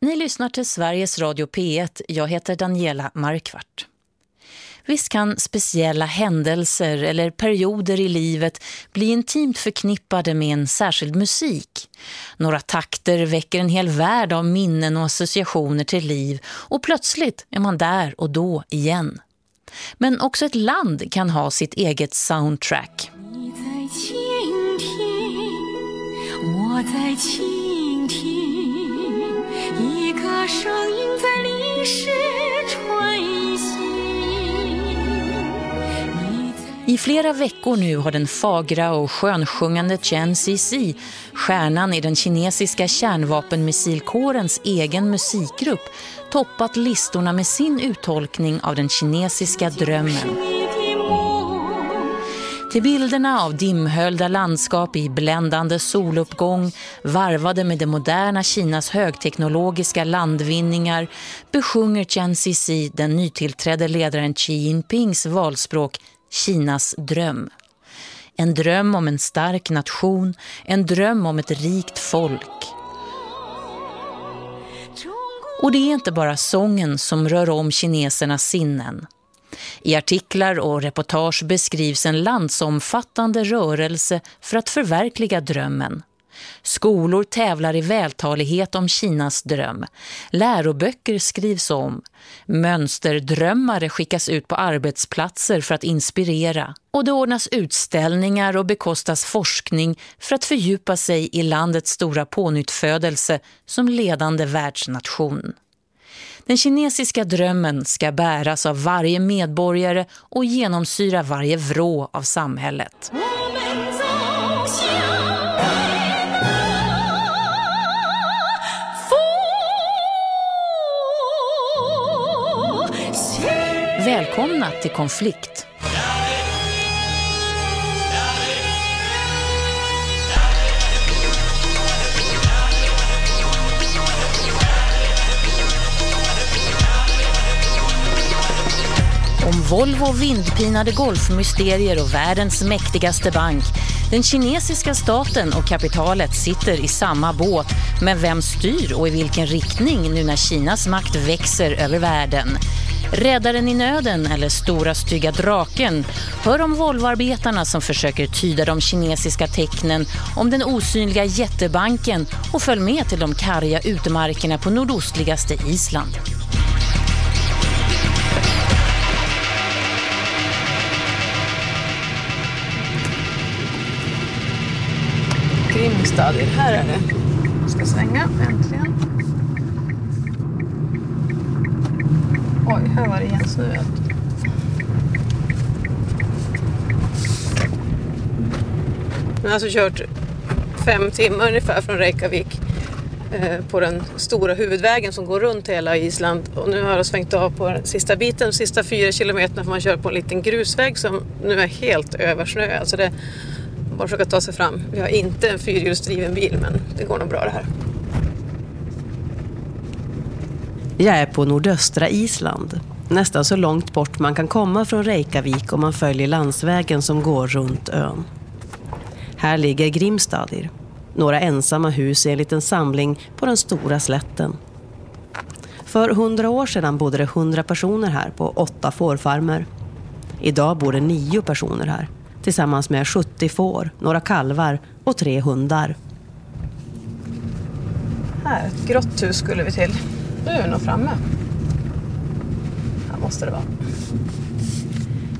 Ni lyssnar till Sveriges Radio P1. Jag heter Daniela Markvart. Visst kan speciella händelser eller perioder i livet bli intimt förknippade med en särskild musik. Några takter väcker en hel värld av minnen och associationer till liv och plötsligt är man där och då igen. Men också ett land kan ha sitt eget soundtrack. 声音在历史传信。I flera veckor nu har den fagra och skönsjungande Chen Cixi, stjärnan i den kinesiska kärnvapenmissilkårens egen musikgrupp, toppat listorna med sin uttolkning av den kinesiska drömmen. Till bilderna av dimhöljda landskap i bländande soluppgång varvade med det moderna Kinas högteknologiska landvinningar besjunger Chen Cixi den nytillträdde ledaren Xi Jinpings valspråk Kinas dröm. En dröm om en stark nation, en dröm om ett rikt folk. Och det är inte bara sången som rör om kinesernas sinnen. I artiklar och reportage beskrivs en landsomfattande rörelse för att förverkliga drömmen. Skolor tävlar i vältalighet om Kinas dröm. Läroböcker skrivs om. Mönsterdrömmare skickas ut på arbetsplatser för att inspirera. Och det ordnas utställningar och bekostas forskning för att fördjupa sig i landets stora pånyttfödelse som ledande världsnation. Den kinesiska drömmen ska bäras av varje medborgare och genomsyra varje vrå av samhället. Välkomna till konflikt. Om Volvo vindpinade golfmysterier och världens mäktigaste bank. Den kinesiska staten och kapitalet sitter i samma båt. Men vem styr och i vilken riktning nu när Kinas makt växer över världen? Räddaren i nöden eller stora stygga draken. Hör om Volvoarbetarna som försöker tyda de kinesiska tecknen om den osynliga jättebanken och följ med till de karga utmarkerna på nordostligaste Island. Grimstadier. Här är det. Jag ska svänga, äntligen. Oj, här var det igensnöat. Jag har alltså kört fem timmar ungefär från Reykjavik eh, på den stora huvudvägen som går runt hela Island och nu har jag svängt av på den sista biten, de sista fyra kilometerna får man köra på en liten grusväg som nu är helt översnö. Alltså det bara försöka ta sig fram. Vi har inte en fyrhjulsdriven bil men det går nog bra det här. Jag är på nordöstra Island. Nästan så långt bort man kan komma från Reykjavik om man följer landsvägen som går runt ön. Här ligger Grimstadir. Några ensamma hus i en liten samling på den stora slätten. För hundra år sedan bodde det hundra personer här på åtta fårfarmer. Idag bor det nio personer här tillsammans med 70 får, några kalvar och tre hundar. Här, ett grått hus skulle vi till. Nu är vi nog framme. Här måste det vara.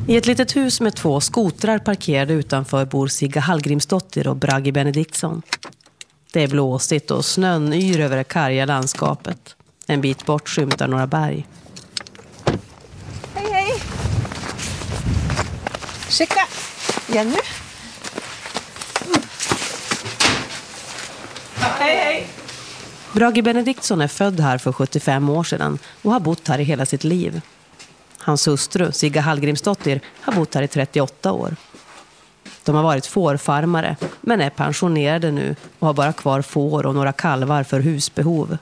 I ett litet hus med två skotrar parkerade utanför bor Sigga Hallgrimsdotter och Bragi Benediktsson. Det är blåsigt och snön yr över det karga landskapet. En bit bort skymtar några berg. Hej, hej! Checka! Jenny? Mm. Hej, hej! Brage Benediktsson är född här för 75 år sedan och har bott här i hela sitt liv. Hans hustru, Sigga Hallgrimsdotter, har bott här i 38 år. De har varit fårfarmare, men är pensionerade nu och har bara kvar får och några kalvar för husbehov.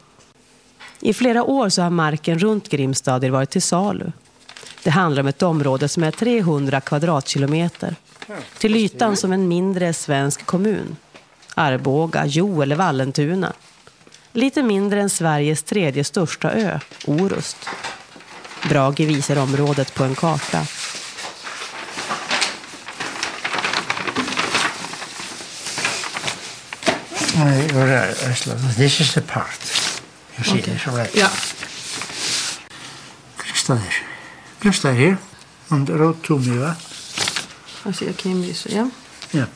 I flera år så har marken runt Grimstadir varit till salu. Det handlar om ett område som är 300 kvadratkilometer till ytan som en mindre svensk kommun. Arboga, Jo eller Vallentuna. Lite mindre än Sveriges tredje största ö, Orust. Brage visar området på en karta. This is the part. You see okay. this, right? Yeah. Krista there. Krista here on the road to Miva. I came this, yeah. Yeah.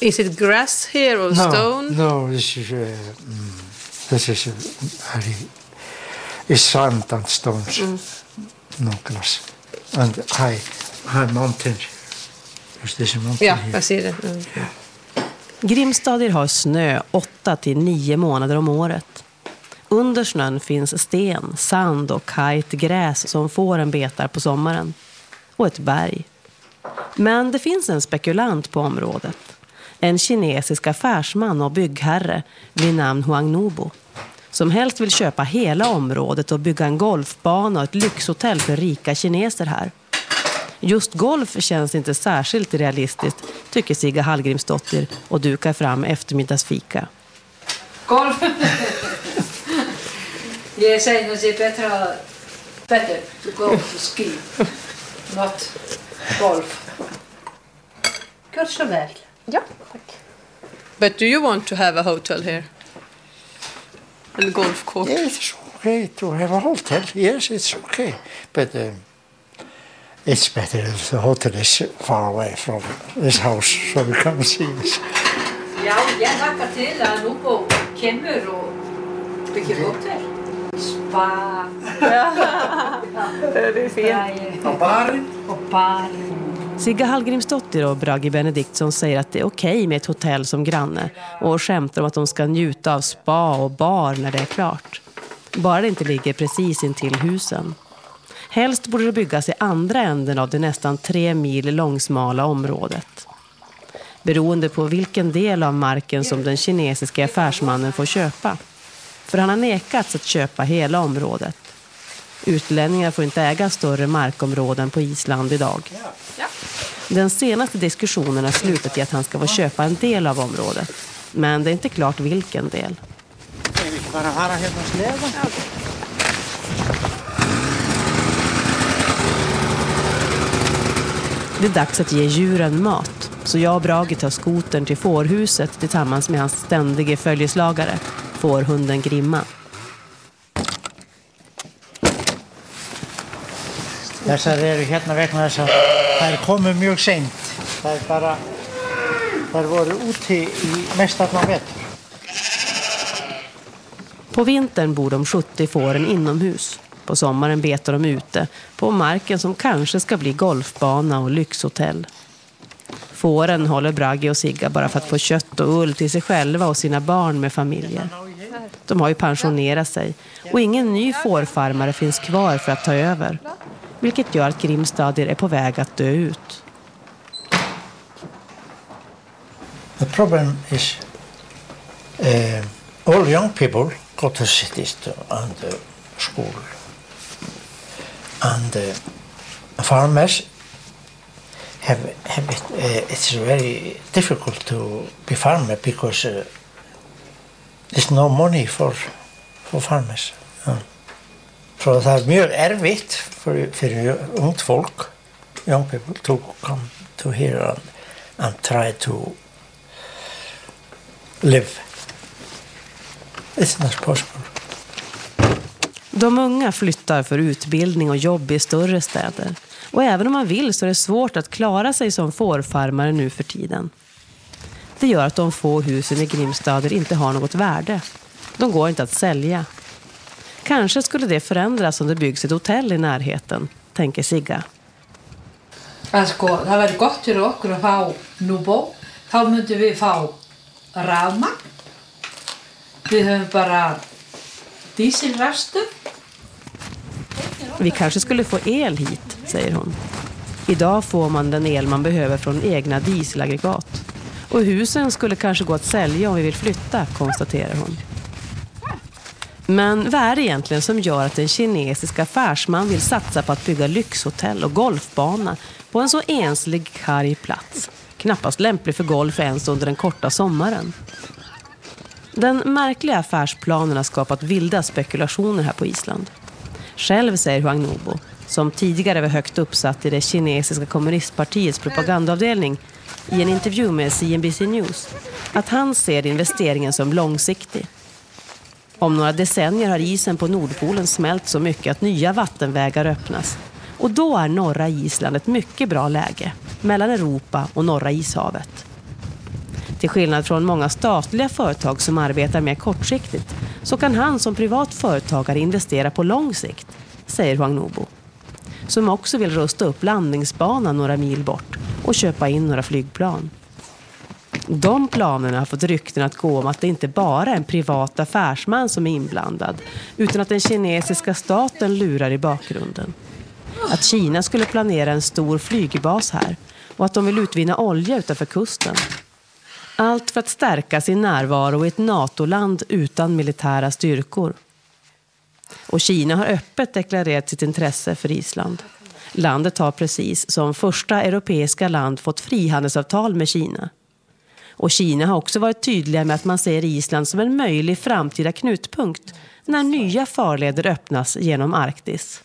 Is it grass here or no, stone? No, this is uh, mm, this is uh, very is sand and stones, mm. no grass, and high high mountains. Is this a mountain Ja, here? jag ser det. Mm. Grimstadier har snö 8 till 9 månader om året. Under snön finns sten, sand och kajt gräs som fåren betar på sommaren. Och ett berg. Men det finns en spekulant på området. En kinesisk affärsman och byggherre vid namn Huang Nobo. Som helst vill köpa hela området och bygga en golfbana och ett lyxhotell för rika kineser här. Just golf känns inte särskilt realistiskt, tycker Sigga Hallgrimsdotter och dukar fram eftermiddagsfika. Golf. Jag säger nog det är bättre, better to go to ski, not golf. Gott så väl. Ja, tack. But do you want to have a hotel here? A golf course? Yeah, it's okay to have a hotel. Yes, it's okay, but um, it's better if the hotel is far away from this house, so we can see this. Ja, jag tackar till att Nubo kommer och bygger hotell. Spa. Det är fint. Och baren? Och bar. Sigga Hallgrimsdotter och Bragi Benediktsson säger att det är okej med ett hotell som granne och skämtar om att de ska njuta av spa och bar när det är klart. Bara det inte ligger precis intill husen. Helst borde det byggas i andra änden av det nästan tre mil långsmala området. Beroende på vilken del av marken som den kinesiska affärsmannen får köpa. För han har nekats att köpa hela området. Utlänningar får inte äga större markområden på Island idag. Den senaste diskussionen har slutat i att han ska få köpa en del av området. Men det är inte klart vilken del. Det är dags att ge djuren mat. Så jag och Bragi tar skotern till fårhuset tillsammans med hans ständige följeslagare, fårhunden Grimma. Þessar eru hérna vegna þess að þær komu mjög seint. Þær bara, þær voru úti í mestallan vetur. På vintern bor de 70 fåren inomhus. På sommaren betar de ute på marken som kanske ska bli golfbana och lyxhotell. Fåren håller Bragge och Sigga bara för att få kött och ull till sig själva och sina barn med familjer. De har ju pensionerat sig och ingen ny fårfarmare finns kvar för att ta över. Vilket gör att Grimstadier är på väg att dö ut. The problem is uh, all young people go to cities to, and uh, school. And uh, farmers have, have it, uh, it's very difficult to be farmer because uh, there's no money for, for farmers. Uh, Så það er mjög erfitt fyrir, fyrir ungt fólk, young people, to come to here and, and try to live. It's not possible. De unga flyttar för utbildning och jobb i större städer. Och även om man vill så är det svårt att klara sig som fårfarmare nu för tiden. Det gör att de få husen i Grimstader inte har något värde. De går inte att sälja. Kanske skulle det förändras om det byggs ett hotell i närheten, tänker Sigga. Sko, það verður gott fyrir okkur að fá núbó. Þá myndum við fá rafmagn. Við höfum bara dieselrastur. Vi kanske skulle få el hit, säger hon. Idag får man den el man behöver från egna dieselaggregat. Och husen skulle kanske gå att sälja om vi vill flytta, konstaterar hon. Men vad är det egentligen som gör att en kinesisk affärsman vill satsa på att bygga lyxhotell och golfbana på en så enslig karg plats? Knappast lämplig för golf ens under den korta sommaren. Den märkliga affärsplanen har skapat vilda spekulationer här på Island. Själv säger Huang Nobo, som tidigare var högt uppsatt i det kinesiska kommunistpartiets propagandaavdelning i en intervju med CNBC News, att han ser investeringen som långsiktig. Om några decennier har isen på Nordpolen smält så mycket att nya vattenvägar öppnas. Och då är norra Island ett mycket bra läge, mellan Europa och norra ishavet. Till skillnad från många statliga företag som arbetar mer kortsiktigt så kan han som privat företagare investera på lång sikt, säger Huang Nobo. Som också vill rusta upp landningsbanan några mil bort och köpa in några flygplan. De planerna har fått rykten att gå om att det inte bara är en privat affärsman som är inblandad utan att den kinesiska staten lurar i bakgrunden. Att Kina skulle planera en stor flygbas här och att de vill utvinna olja utanför kusten. Allt för att stärka sin närvaro i ett NATO-land utan militära styrkor. Och Kina har öppet deklarerat sitt intresse för Island. Landet har precis som första europeiska land fått frihandelsavtal med Kina. Och Kina har också varit tydliga med att man ser Island som en möjlig framtida knutpunkt när nya farleder öppnas genom Arktis.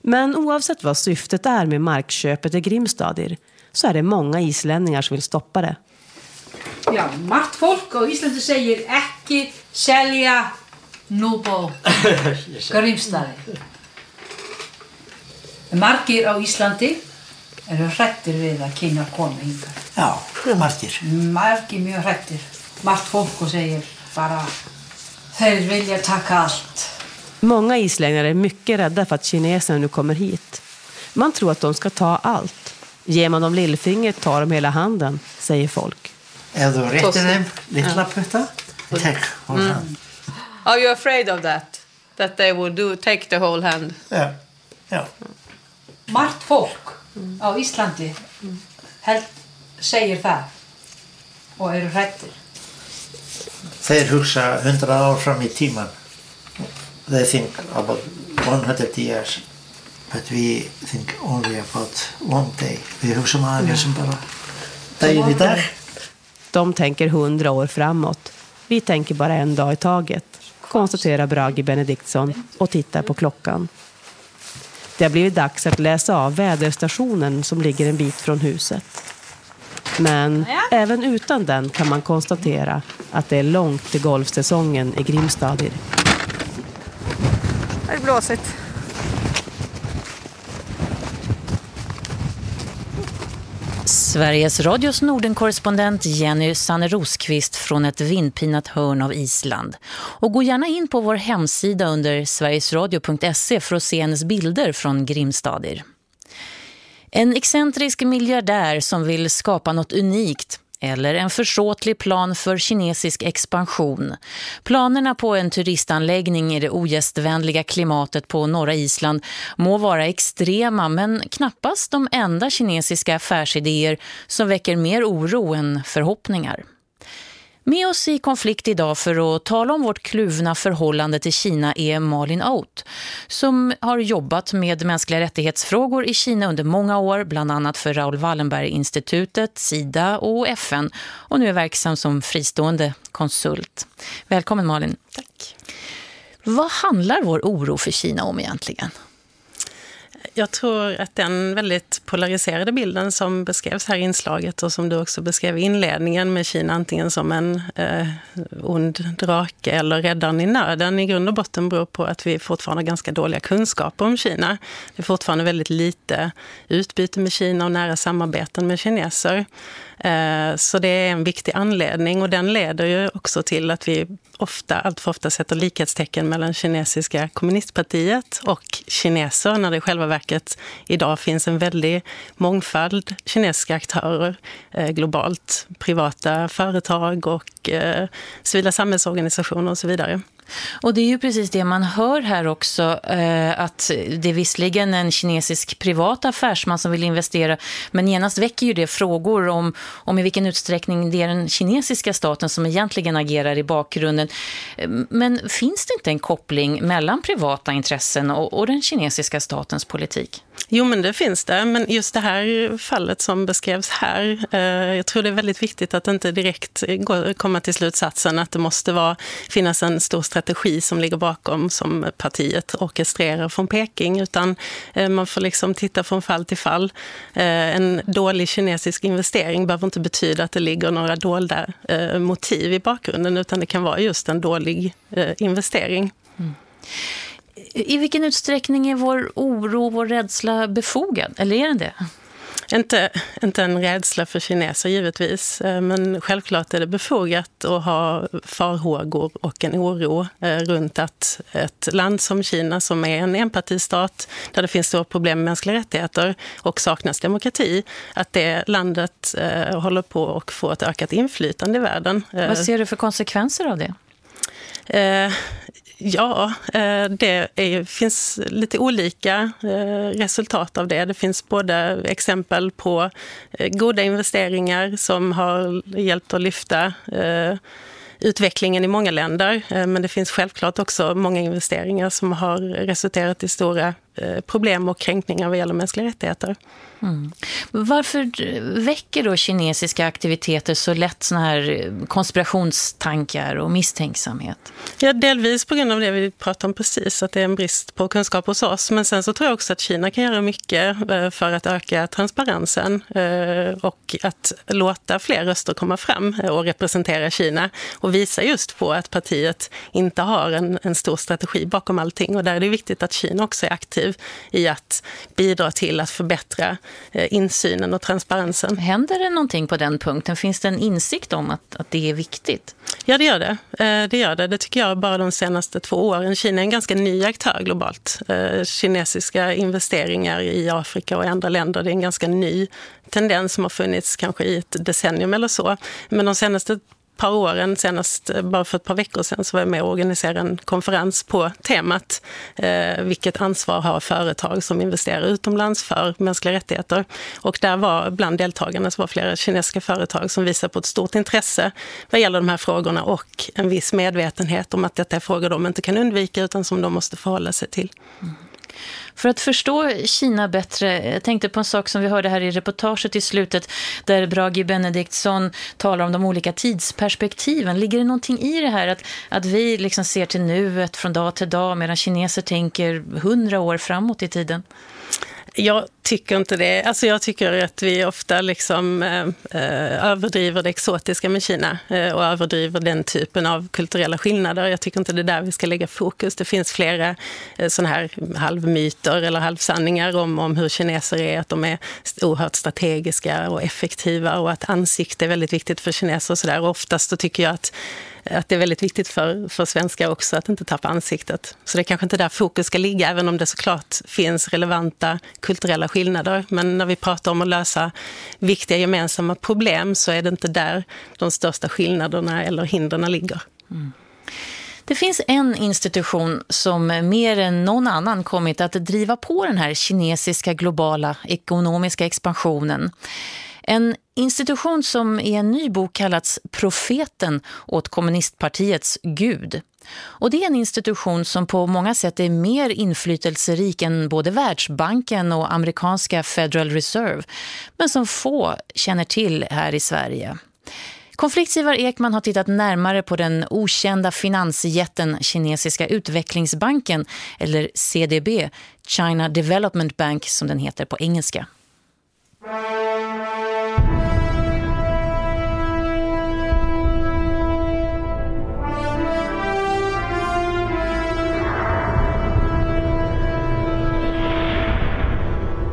Men oavsett vad syftet är med markköpet i Grimstadir så är det många islänningar som vill stoppa det. Ja, margt folk och Íslandi säger ekki sälja Núbó Grímstaði. Margir á Íslandi eru hrættir við að kynna konu hingar. Já, margir. Margir mjög hrættir. Margt fólk og segir bara þeir vilja taka allt. Många islänningar är mycket rädda för att kineserna nu kommer hit. Man tror att de ska ta allt. Ger man dem lillfingret tar de hela handen, säger folk. Ef þú réttir þeim litla putta, tek hún Mm. hann. Are you afraid of that? That they would do, take the whole hand? Já, já. Margt fólk á Íslandi held, segir það og eru hrættir. Þeir hugsa 100 ár fram í tíman. They think about 100 years. But we think only about one day. Vi hugsa um aðeins sem bara daginn í dag. De tänker hundra år framåt. Vi tänker bara en dag i taget, konstaterar Bragi Benediktsson och tittar på klockan. Det har blivit dags att läsa av väderstationen som ligger en bit från huset. Men även utan den kan man konstatera att det är långt till golfsäsongen i Grimstadir. Det är blåsigt. Sveriges Radios Nordenkorrespondent Jenny Sanne Rosqvist från ett vindpinat hörn av Island. Och gå gärna in på vår hemsida under sverigesradio.se för att se hennes bilder från Grimstadir. En excentrisk miljardär som vill skapa något unikt eller en försåtlig plan för kinesisk expansion. Planerna på en turistanläggning i det ogästvänliga klimatet på norra Island må vara extrema men knappast de enda kinesiska affärsidéer som väcker mer oro än förhoppningar. Med oss i konflikt idag för att tala om vårt kluvna förhållande till Kina är Malin Oat som har jobbat med mänskliga rättighetsfrågor i Kina under många år, bland annat för Raoul Wallenberg-institutet, SIDA och FN och nu är verksam som fristående konsult. Välkommen Malin. Tack. Vad handlar vår oro för Kina om egentligen? Jag tror att den väldigt polariserade bilden som beskrevs här i inslaget och som du också beskrev i inledningen med Kina antingen som en eh, ond drake eller räddaren i nöden i grund och botten beror på att vi fortfarande har ganska dåliga kunskaper om Kina. Det är fortfarande väldigt lite utbyte med Kina och nära samarbeten med kineser. Eh, så det är en viktig anledning och den leder ju också till att vi ofta, allt för ofta sätter likhetstecken mellan kinesiska kommunistpartiet och kineser när det i själva verket idag finns en väldig mångfald kinesiska aktörer eh, globalt. Privata företag och eh, civila samhällsorganisationer och så vidare. Och det är ju precis det man hör här också, eh, att det är visserligen en kinesisk privat affärsman som vill investera, men genast väcker ju det frågor om, om i vilken utsträckning det är den kinesiska staten som egentligen agerar i bakgrunden. Eh, men finns det inte en koppling mellan privata intressen och, och den kinesiska statens politik? Jo, men det finns det. Men just det här fallet som beskrevs här, eh, jag tror det är väldigt viktigt att inte direkt gå, komma till slutsatsen att det måste vara, finnas en stor strategi som ligger bakom som partiet orkestrerar från Peking, utan eh, man får liksom titta från fall till fall. Eh, en dålig kinesisk investering behöver inte betyda att det ligger några dolda eh, motiv i bakgrunden, utan det kan vara just en dålig eh, investering. Mm. I vilken utsträckning är vår oro, vår rädsla befogad? Eller är den det? Inte, inte en rädsla för kineser givetvis, eh, men självklart är det befogat att ha farhågor och en oro eh, runt att ett land som Kina, som är en enpartistat där det finns stora problem med mänskliga rättigheter och saknas demokrati, att det landet eh, håller på att få ett ökat inflytande i världen. Vad ser du för konsekvenser av det? Ja, eh, det är, finns lite olika eh, resultat av det. Det finns både exempel på eh, goda investeringar som har hjälpt att lyfta utvecklingen i många länder. Men det finns självklart också många investeringar som har resulterat i stora problem och kränkningar vad gäller mänskliga rättigheter. Mm. Varför väcker då kinesiska aktiviteter så lätt såna här konspirationstankar och misstänksamhet? Ja, delvis på grund av det vi pratade om precis, att det är en brist på kunskap hos oss. Men sen så tror jag också att Kina kan göra mycket eh, för att öka transparensen eh, och att låta fler röster komma fram och representera Kina och visa just på att partiet inte har en, en stor strategi bakom allting. Och där är det viktigt att Kina också är aktiv i att bidra till att förbättra Eh, insynen och transparensen. Händer det någonting på den punkten? Finns det en insikt om att, att det är viktigt? Ja, det gör det. Eh, det gör det. Det tycker jag bara de senaste två åren. Kina är en ganska ny aktör globalt. Eh, kinesiska investeringar i Afrika och andra länder, det är en ganska ny tendens som har funnits kanske i ett decennium eller så. Men de senaste par åren, senast eh, bara för ett par veckor sedan, så var jag med och organiserade en konferens på temat eh, vilket ansvar har företag som investerar utomlands för mänskliga rättigheter. Och där var bland deltagarna så var flera kinesiska företag som visar på ett stort intresse vad gäller de här frågorna och en viss medvetenhet om att detta är frågor de inte kan undvika utan som de måste förhålla sig till. Mm. För att förstå Kina bättre, jag tänkte på en sak som vi hörde här i reportaget i slutet där Bragi Benediktsson talar om de olika tidsperspektiven. Ligger det någonting i det här att, att vi liksom ser till nuet från dag till dag medan kineser tänker hundra år framåt i tiden? Jag tycker inte det. Alltså jag tycker att vi ofta liksom, eh, eh, överdriver det exotiska med Kina eh, och överdriver den typen av kulturella skillnader. Jag tycker inte det är där vi ska lägga fokus. Det finns flera eh, sådana här halvmyter eller halvsanningar om, om hur kineser är, att de är oerhört strategiska och effektiva och att ansikte är väldigt viktigt för kineser och sådär. Oftast så tycker jag att att det är väldigt viktigt för, för svenskar också att inte tappa ansiktet. Så det är kanske inte där fokus ska ligga, även om det såklart finns relevanta kulturella skillnader. Men när vi pratar om att lösa viktiga gemensamma problem så är det inte där de största skillnaderna eller hindren ligger. Mm. Det finns en institution som mer än någon annan kommit att driva på den här kinesiska globala ekonomiska expansionen. En institution som i en ny bok kallats Profeten åt kommunistpartiets Gud. Och det är en institution som på många sätt är mer inflytelserik än både Världsbanken och amerikanska Federal Reserve, men som få känner till här i Sverige. Konfliktsivar Ekman har tittat närmare på den okända finansjätten kinesiska utvecklingsbanken, eller CDB, China Development Bank som den heter på engelska.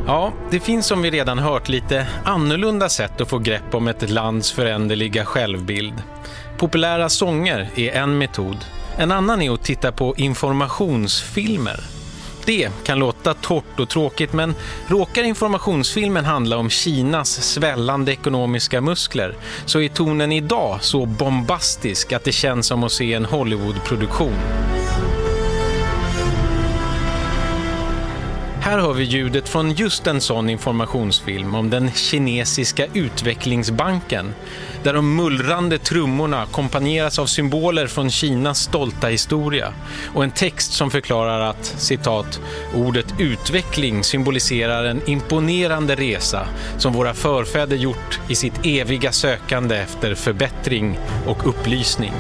Ja, det finns som vi redan hört lite annorlunda sätt att få grepp om ett lands föränderliga självbild. Populära sånger är en metod. En annan är att titta på informationsfilmer. Det kan låta torrt och tråkigt men råkar informationsfilmen handla om Kinas svällande ekonomiska muskler så är tonen idag så bombastisk att det känns som att se en Hollywoodproduktion. Här hör vi ljudet från just en sån informationsfilm om den kinesiska utvecklingsbanken där de mullrande trummorna kompanjeras av symboler från Kinas stolta historia och en text som förklarar att, citat, ordet utveckling symboliserar en imponerande resa som våra förfäder gjort i sitt eviga sökande efter förbättring och upplysning.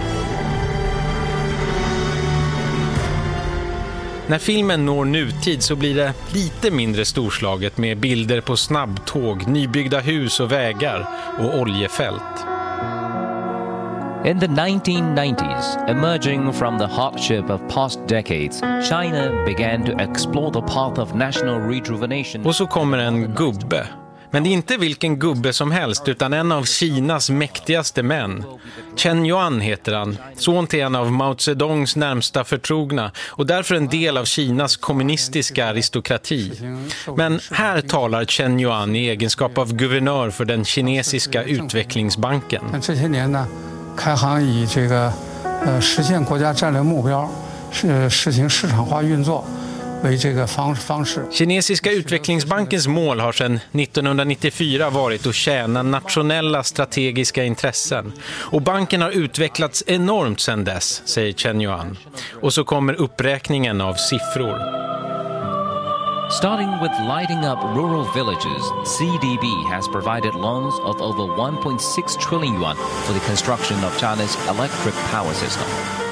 När filmen når nutid så blir det lite mindre storslaget med bilder på snabbtåg, nybyggda hus och vägar och oljefält. In the 1990s, emerging from the hardship of past decades, China began to explore the path of national rejuvenation. Och så kommer en gubbe men det är inte vilken gubbe som helst utan en av Kinas mäktigaste män. Chen Yuan heter han, son till en av Mao Zedongs närmsta förtrogna och därför en del av Kinas kommunistiska aristokrati. Men här talar Chen Yuan i egenskap av guvernör för den kinesiska utvecklingsbanken. 开行以这个呃实现国家战略目标，是实行市场化运作。 Kinesiska utvecklingsbankens mål har sedan 1994 varit att tjäna nationella strategiska intressen. Och banken har utvecklats enormt sedan dess, säger Chen Yuan. Och så kommer uppräkningen av siffror. Starting with lighting up rural villages, CDB has provided loans of over 1.6 trillion yuan for the construction of China's electric power system.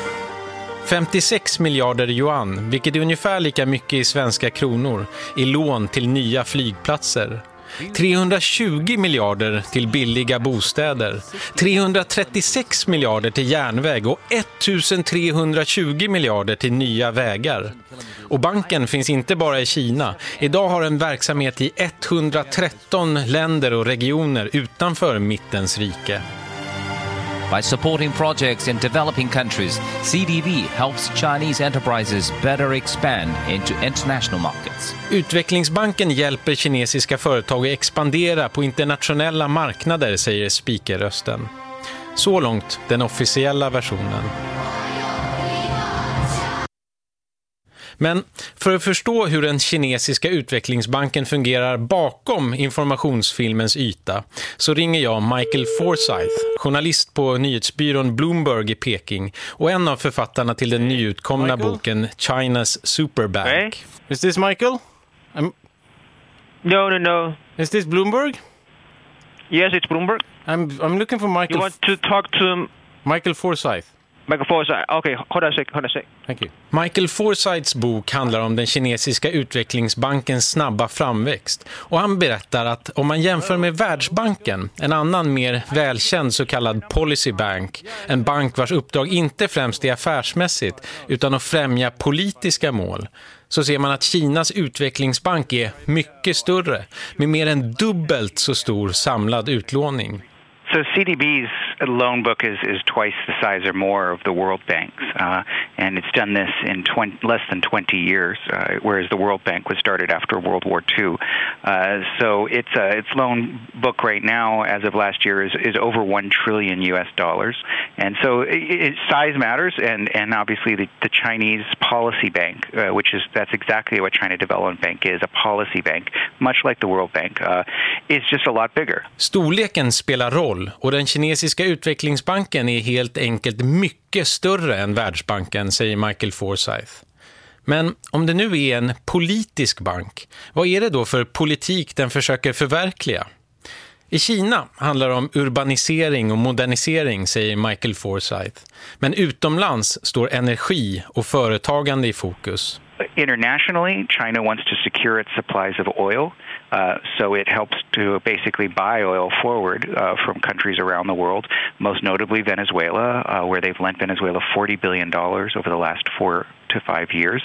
56 miljarder yuan, vilket är ungefär lika mycket i svenska kronor, i lån till nya flygplatser. 320 miljarder till billiga bostäder, 336 miljarder till järnväg och 1320 miljarder till nya vägar. Och banken finns inte bara i Kina. Idag har den verksamhet i 113 länder och regioner utanför mittens rike. By supporting projects in developing countries, CDB helps Chinese enterprises better expand into international markets. Utvecklingsbanken hjälper kinesiska företag att expandera på internationella marknader, säger speakerrösten. Så långt den officiella versionen. Men för att förstå hur den kinesiska utvecklingsbanken fungerar bakom informationsfilmens yta så ringer jag Michael Forsyth, journalist på nyhetsbyrån Bloomberg i Peking och en av författarna till den nyutkomna Michael? boken China's Superbank. Hey? Is this Michael? I'm... No, no, no. Is this Bloomberg? Yes, it's Bloomberg. I'm, I'm looking for Michael... You want to talk to... Michael Forsyth. Michael Forsyth, okej, okay, hold on a sec, hold on a sec. Thank you. Michael Forsyths bok handlar om den kinesiska utvecklingsbankens snabba framväxt. Och han berättar att om man jämför med Världsbanken, en annan mer välkänd så kallad policy bank, en bank vars uppdrag inte främst är affärsmässigt utan att främja politiska mål, så ser man att Kinas utvecklingsbank är mycket större, med mer än dubbelt så stor samlad utlåning. So CDB's loan book is, is twice the size or more of the World Bank's, uh, and it's done this in 20, less than 20 years, uh, whereas the World Bank was started after World War II. Uh, so its uh, its loan book right now, as of last year, is, is over one trillion U.S. dollars, and so it, it, size matters, and and obviously the, the Chinese Policy Bank, uh, which is that's exactly what China Development Bank is, a policy bank, much like the World Bank, uh, is just a lot bigger. Storleken spelar roll, och den kinesiska utvecklingsbanken är helt enkelt mycket större än Världsbanken, säger Michael Forsyth. Men om det nu är en politisk bank, vad är det då för politik den försöker förverkliga? I Kina handlar det om urbanisering och modernisering, säger Michael Forsyth. Men utomlands står energi och företagande i fokus. Internationally, China wants to secure its supplies of oil. Uh, so it helps to basically buy oil forward uh, from countries around the world, most notably Venezuela, uh, where they've lent Venezuela $40 billion over the last four to five years.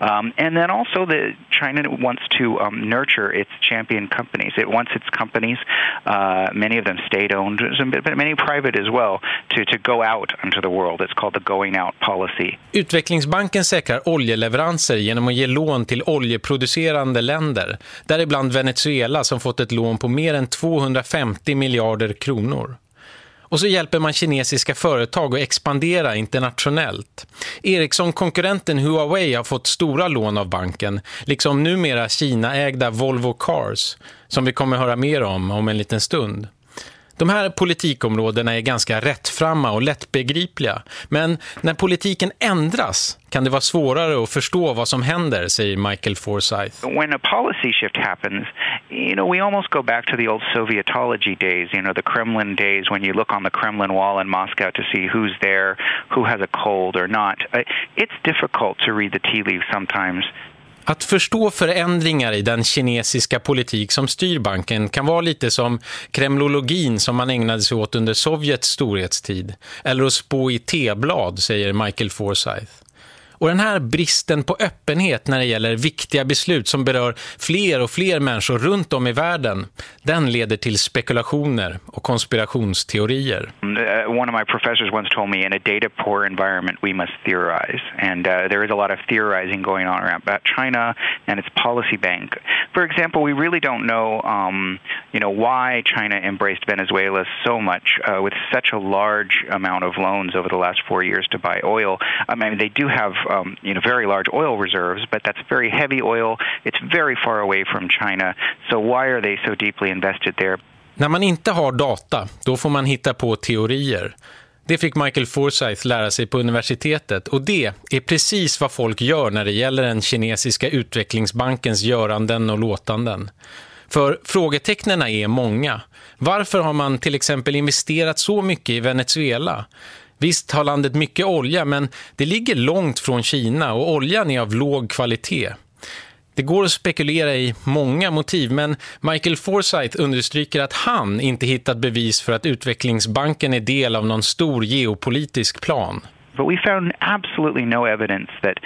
Um, and then also the China wants to um, nurture its champion companies. It wants its companies, uh, many of them state-owned, but many private as well, to, to go out into the world. It's called the going out policy. Utvecklingsbanken säkrar oljeleveranser genom att ge lån till oljeproducerande länder, däribland Venezuela som fått ett lån på mer än 250 miljarder kronor. Och så hjälper man kinesiska företag att expandera internationellt. Ericsson-konkurrenten Huawei har fått stora lån av banken, liksom numera Kina-ägda Volvo Cars, som vi kommer höra mer om om en liten stund. De här politikområdena är ganska rättframma och lättbegripliga. Men när politiken ändras kan det vara svårare att förstå vad som händer, säger Michael Forsyth. When a policy shift happens, you know, we almost go back to the old Sovietology days, you know, the Kremlin days when you look on the Kremlin wall in Moscow to see who's there, who has a cold or not. Uh, it's difficult to read the tea leaves sometimes att förstå förändringar i den kinesiska politik som styr banken kan vara lite som kremlologin som man ägnade sig åt under Sovjets storhetstid. Eller att spå i teblad, säger Michael Forsyth. Och den här bristen på öppenhet när det gäller viktiga beslut som berör fler och fler människor runt om i världen, den leder till spekulationer och konspirationsteorier. Mm, eh, one of my professors once told me in a data poor environment we must theorize and uh, there is a lot of theorizing going on around about China and its policy bank. For example, we really don't know um, you know why China embraced Venezuela so much uh, with such a large amount of loans over the last 4 years to buy oil. I mean they do have um, you know very large oil reserves, but that's very heavy oil. It's very far away from China. So why are they so deeply invested there? När man inte har data, då får man hitta på teorier. Det fick Michael Forsyth lära sig på universitetet och det är precis vad folk gör när det gäller den kinesiska utvecklingsbankens göranden och låtanden. För frågetecknen är många. Varför har man till exempel investerat så mycket i Venezuela? Visst har landet mycket olja men det ligger långt från Kina och oljan är av låg kvalitet. Det går att spekulera i många motiv men Michael Forsyth understryker att han inte hittat bevis för att utvecklingsbanken är del av någon stor geopolitisk plan. But we found absolutely no evidence that,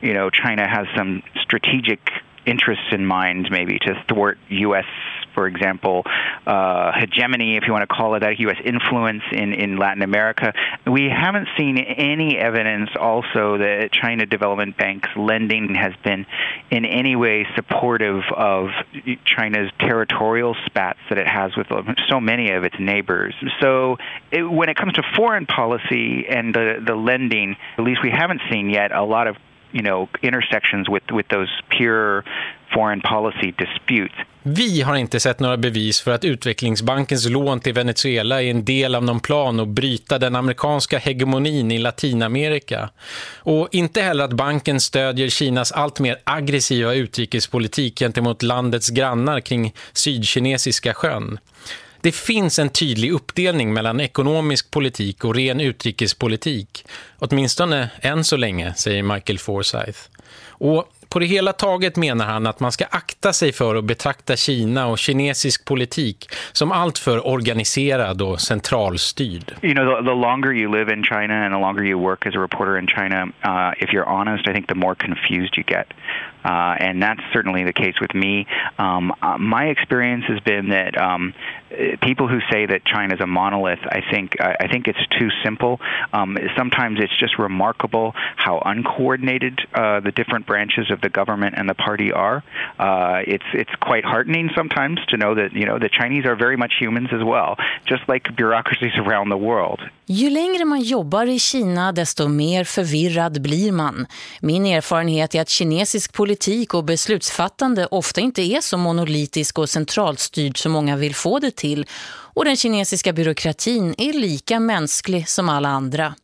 you know, China has some strategic interests in mind maybe to thwart US for example, uh, hegemony, if you want to call it that, U.S. influence in, in Latin America. We haven't seen any evidence also that China Development Bank's lending has been in any way supportive of China's territorial spats that it has with so many of its neighbors. So it, when it comes to foreign policy and the, the lending, at least we haven't seen yet a lot of you know intersections with with those pure foreign policy disputes. Vi har inte sett några bevis för att utvecklingsbankens lån till Venezuela är en del av någon plan att bryta den amerikanska hegemonin i Latinamerika. Och inte heller att banken stödjer Kinas allt mer aggressiva utrikespolitik gentemot landets grannar kring sydkinesiska sjön. Det finns en tydlig uppdelning mellan ekonomisk politik och ren utrikespolitik. Åtminstone än så länge, säger Michael Forsyth. Och på det hela taget menar han att man ska akta sig för att betrakta Kina och kinesisk politik som alltför organiserad och centralstyrd. You know, the, the longer you live in China and the longer you work as a reporter in China, uh, if you're honest, I think the more confused you get. Uh, and that's certainly the case with me. Um, uh, my experience has been that um, people who say that China is a monolith, I think I, think it's too simple. Um, sometimes it's just remarkable how uncoordinated uh, the different branches of the government and the party are. Uh, it's it's quite heartening sometimes to know that you know the Chinese are very much humans as well, just like bureaucracies around the world. Ju längre man jobbar i Kina desto mer förvirrad blir man. Min erfarenhet är att kinesisk politik och beslutsfattande ofta inte är så monolitisk och centralstyrd som många vill få det till och den kinesiska byråkratin är lika mänsklig som alla andra.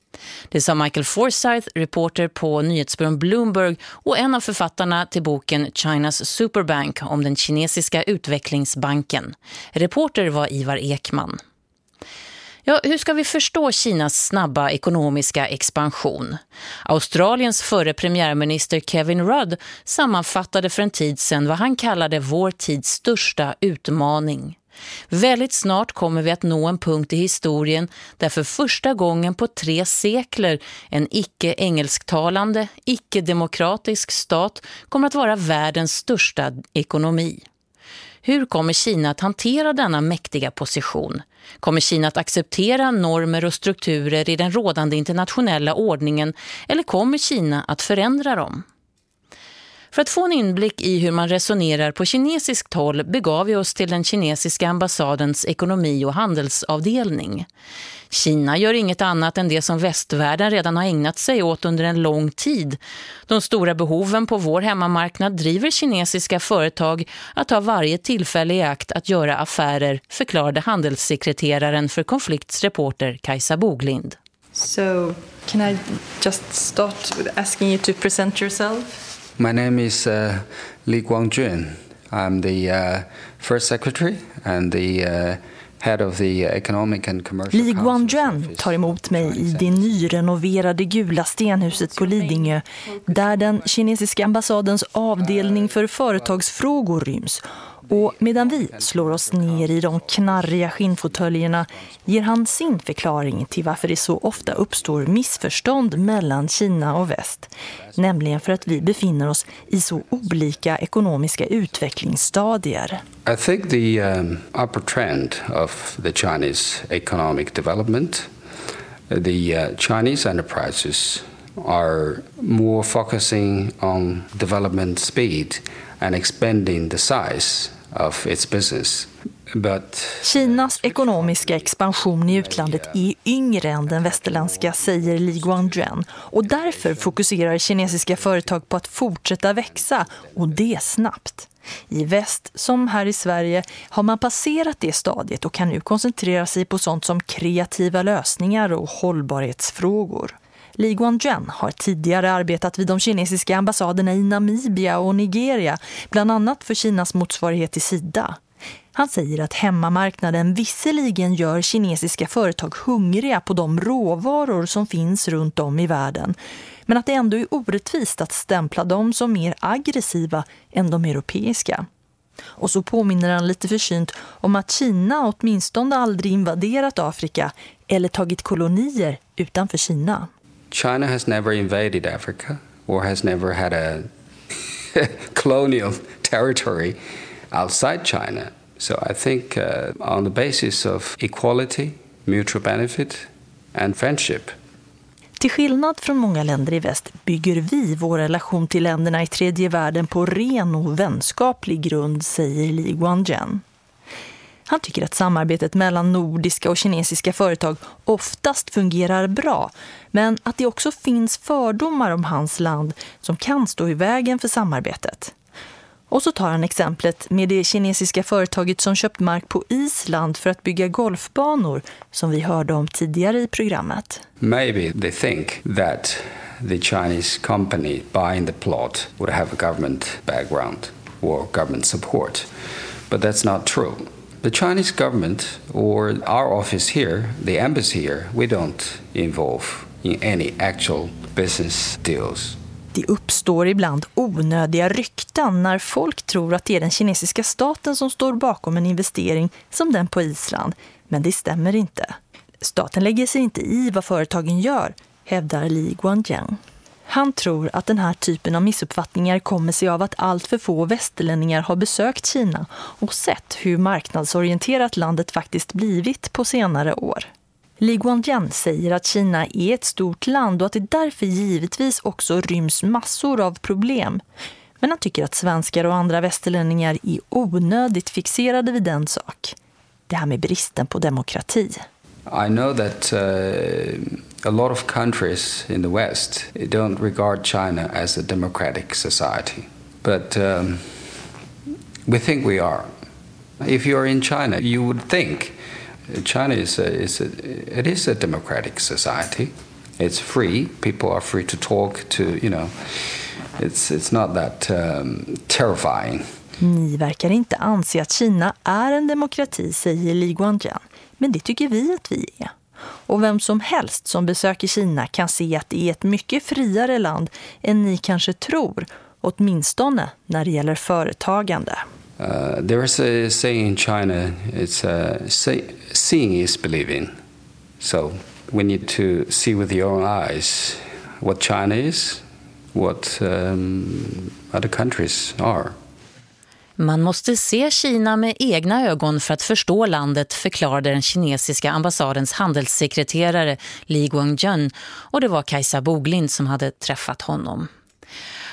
Det sa Michael Forsyth, reporter på nyhetsbyrån Bloomberg och en av författarna till boken Chinas Superbank om den kinesiska utvecklingsbanken. Reporter var Ivar Ekman. Ja, hur ska vi förstå Kinas snabba ekonomiska expansion? Australiens förre premiärminister Kevin Rudd sammanfattade för en tid sedan vad han kallade vår tids största utmaning. Väldigt snart kommer vi att nå en punkt i historien där för första gången på tre sekler en icke-engelsktalande, icke-demokratisk stat kommer att vara världens största ekonomi. Hur kommer Kina att hantera denna mäktiga position? Kommer Kina att acceptera normer och strukturer i den rådande internationella ordningen eller kommer Kina att förändra dem? För att få en inblick i hur man resonerar på kinesiskt håll begav vi oss till den kinesiska ambassadens ekonomi- och handelsavdelning. Kina gör inget annat än det som västvärlden redan har ägnat sig åt under en lång tid. De stora behoven på vår hemmamarknad driver kinesiska företag att ta varje tillfälle i akt att göra affärer, förklarade handelssekreteraren för konfliktsreporter Kajsa Boglind. So, can I just start with asking you to present yourself? My name is uh, Li Guangjun. I'm the uh, first secretary and the uh, Li Guanjuan tar emot mig i det nyrenoverade gula stenhuset på Lidingö där den kinesiska ambassadens avdelning för företagsfrågor ryms och medan vi slår oss ner i de knarriga skinnfåtöljerna ger han sin förklaring till varför det så ofta uppstår missförstånd mellan Kina och väst. Nämligen för att vi befinner oss i så olika ekonomiska utvecklingsstadier. I think the um, upper trend of the Chinese economic development, the uh, Chinese enterprises are more focusing on development speed and expanding the size of its business. But Kinas ekonomiska expansion i utlandet är yngre än den västerländska, säger Li Guangzhen. Och därför fokuserar kinesiska företag på att fortsätta växa, och det snabbt. I väst, som här i Sverige, har man passerat det stadiet och kan nu koncentrera sig på sånt som kreativa lösningar och hållbarhetsfrågor. Li Guangzhen har tidigare arbetat vid de kinesiska ambassaderna i Namibia och Nigeria, bland annat för Kinas motsvarighet till Sida. Han säger att hemmamarknaden visserligen gör kinesiska företag hungriga på de råvaror som finns runt om i världen, men att det ändå är orättvist att stämpla dem som mer aggressiva än de europeiska. Och så påminner han lite försynt om att Kina åtminstone aldrig invaderat Afrika eller tagit kolonier utanför Kina. China has never invaded Africa or has never had a colonial territory outside China. So I think uh, on the basis of equality, mutual benefit and friendship Till skillnad från många länder i väst bygger vi vår relation till länderna i tredje världen på ren och vänskaplig grund, säger Li Guangzhen. Han tycker att samarbetet mellan nordiska och kinesiska företag oftast fungerar bra, men att det också finns fördomar om hans land som kan stå i vägen för samarbetet. Och så tar han exemplet med det kinesiska företaget som köpt mark på Island för att bygga golfbanor som vi hörde om tidigare i programmet. Maybe they think that the Chinese company buying the plot would have a government background or government support. But that's not true. The Chinese government or our office here, the embassy here, we don't involve in any actual business deals. Det uppstår ibland onödiga rykten när folk tror att det är den kinesiska staten som står bakom en investering som den på Island. Men det stämmer inte. Staten lägger sig inte i vad företagen gör, hävdar Li Guangjiang. Han tror att den här typen av missuppfattningar kommer sig av att allt för få västerlänningar har besökt Kina och sett hur marknadsorienterat landet faktiskt blivit på senare år. Li Guangjian säger att Kina är ett stort land och att det därför givetvis också ryms massor av problem. Men han tycker att svenskar och andra västerlänningar är onödigt fixerade vid den sak. Det här med bristen på demokrati. I know that uh, a lot of countries in the West don't regard China as a democratic society. But um, we think we are. If you're in China, you would think China is a, is a, it is a democratic society. It's free. People are free to talk. To you know, it's it's not that um, terrifying. Ni verkar inte anse att Kina är en demokrati, säger Li Guangjian. Men det tycker vi att vi är. Och vem som helst som besöker Kina kan se att det är ett mycket friare land än ni kanske tror, åtminstone när det gäller företagande. Uh, there is a saying in China, it's uh, say, seeing is believing. So we need to see with your own eyes what China is, what um, other countries are. Man måste se Kina med egna ögon för att förstå landet, förklarade den kinesiska ambassadens handelssekreterare Li Guangzhen och det var Kajsa Boglind som hade träffat honom.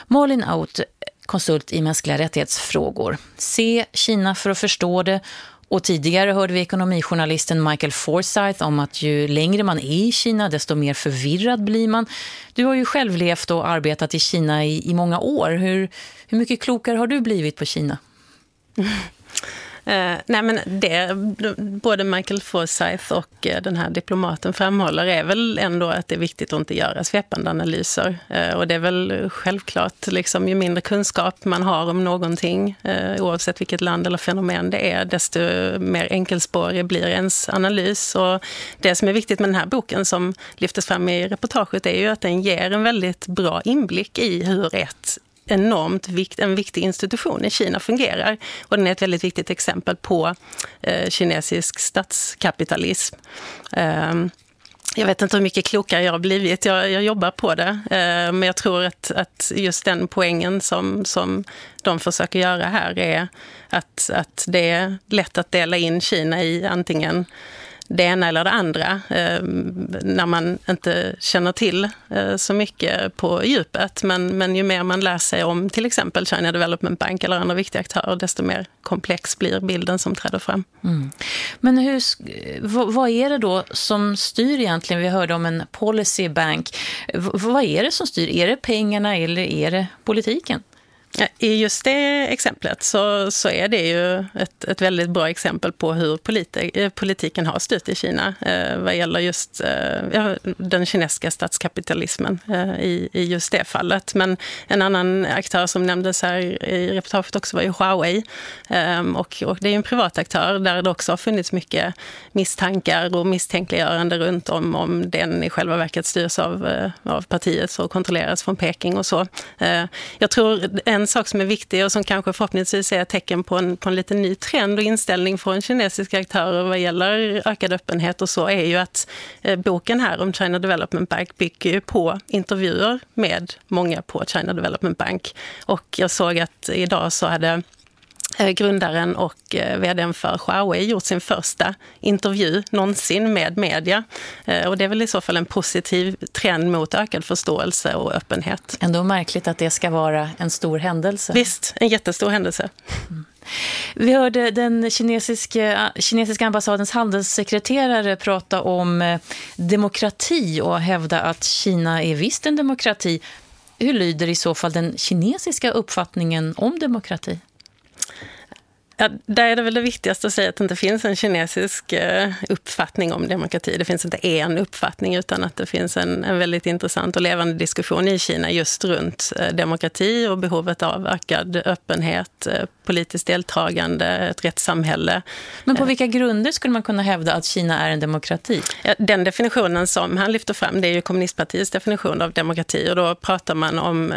Malin Out, konsult i mänskliga rättighetsfrågor. Se Kina för att förstå det och tidigare hörde vi ekonomijournalisten Michael Forsyth om att ju längre man är i Kina desto mer förvirrad blir man. Du har ju själv levt och arbetat i Kina i, i många år. Hur, hur mycket klokare har du blivit på Kina? Eh, nej men det både Michael Forsyth och eh, den här diplomaten framhåller är väl ändå att det är viktigt att inte göra svepande analyser. Eh, och det är väl självklart, liksom, ju mindre kunskap man har om någonting, eh, oavsett vilket land eller fenomen det är, desto mer enkelspårig blir ens analys. Och det som är viktigt med den här boken som lyftes fram i reportaget är ju att den ger en väldigt bra inblick i hur ett enormt vikt, en viktig institution i Kina fungerar. Och den är ett väldigt viktigt exempel på eh, kinesisk statskapitalism. Eh, jag vet inte hur mycket klokare jag har blivit, jag, jag jobbar på det. Eh, men jag tror att, att, just den poängen som, som de försöker göra här är att, att det är lätt att dela in Kina i antingen det ena eller det andra eh, när man inte känner till eh, så mycket på djupet. Men, men ju mer man lär sig om till exempel China Development Bank eller andra viktiga aktörer, desto mer komplex blir bilden som träder fram. Mm. Men hur, vad är det då som styr egentligen? Vi hörde om en policy bank. Vad är det som styr? Är det pengarna eller är det politiken? I just det exemplet så, så är det ju ett, ett väldigt bra exempel på hur politi eh, politiken har styrt i Kina eh, vad gäller just eh, den kinesiska statskapitalismen eh, i, i just det fallet. Men en annan aktör som nämndes här i reportaget också var ju Huawei. Eh, och, och det är en privat aktör där det också har funnits mycket misstankar och misstänkliggörande runt om om den i själva verket styrs av, eh, av partiet och kontrolleras från Peking och så. Eh, jag tror en sak som är viktig och som kanske förhoppningsvis är ett tecken på en, på en lite ny trend och inställning från kinesiska aktörer vad gäller ökad öppenhet och så är ju att eh, boken här om China Development Bank bygger ju på intervjuer med många på China Development Bank. Och jag såg att idag så hade grundaren och eh, vdn för Huawei gjort sin första intervju någonsin med media. Eh, och det är väl i så fall en positiv trend mot ökad förståelse och öppenhet. Ändå märkligt att det ska vara en stor händelse. Visst, en jättestor händelse. Mm. Vi hörde den kinesiska, kinesiska ambassadens handelssekreterare prata om demokrati och hävda att Kina är visst en demokrati. Hur lyder i så fall den kinesiska uppfattningen om demokrati? Ja, där är det väl det viktigaste att säga att det inte finns en kinesisk eh, uppfattning om demokrati. Det finns inte en uppfattning utan att det finns en, en väldigt intressant och levande diskussion i Kina just runt eh, demokrati och behovet av ökad öppenhet, eh, politiskt deltagande, ett rättssamhälle. Men på vilka grunder skulle man kunna hävda att Kina är en demokrati? Ja, den definitionen som han lyfter fram det är ju kommunistpartiets definition av demokrati och då pratar man om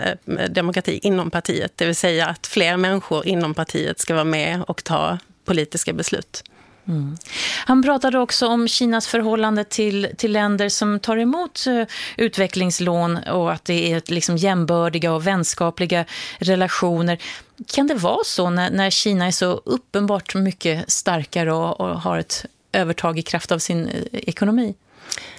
demokrati inom partiet, det vill säga att fler människor inom partiet ska vara med och ta politiska beslut. Mm. Han pratade också om Kinas förhållande till, till länder som tar emot eh, utvecklingslån och att det är liksom jämbördiga och vänskapliga relationer. Kan det vara så när, när Kina är så uppenbart mycket starkare och, och har ett övertag i kraft av sin eh, ekonomi?